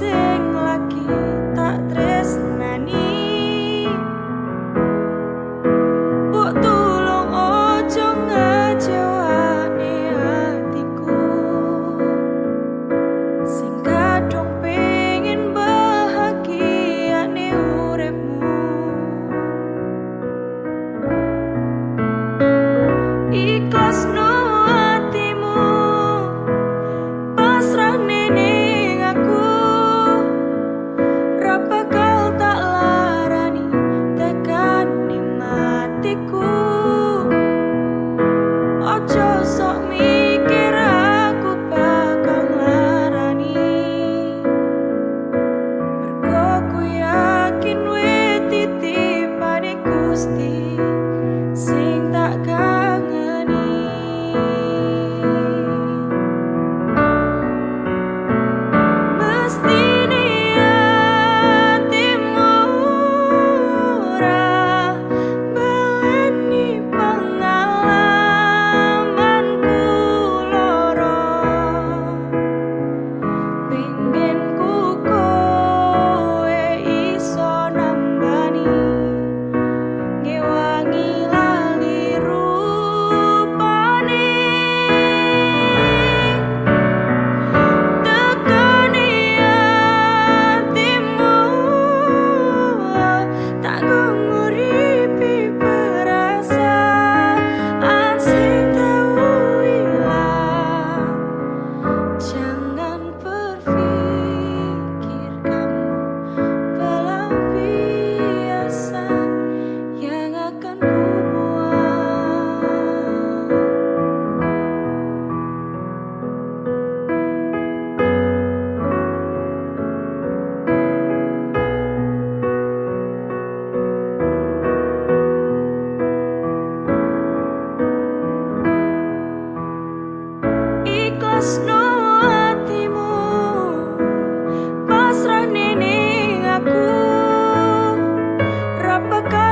say. that guy Pasrah nini aku. Rapakan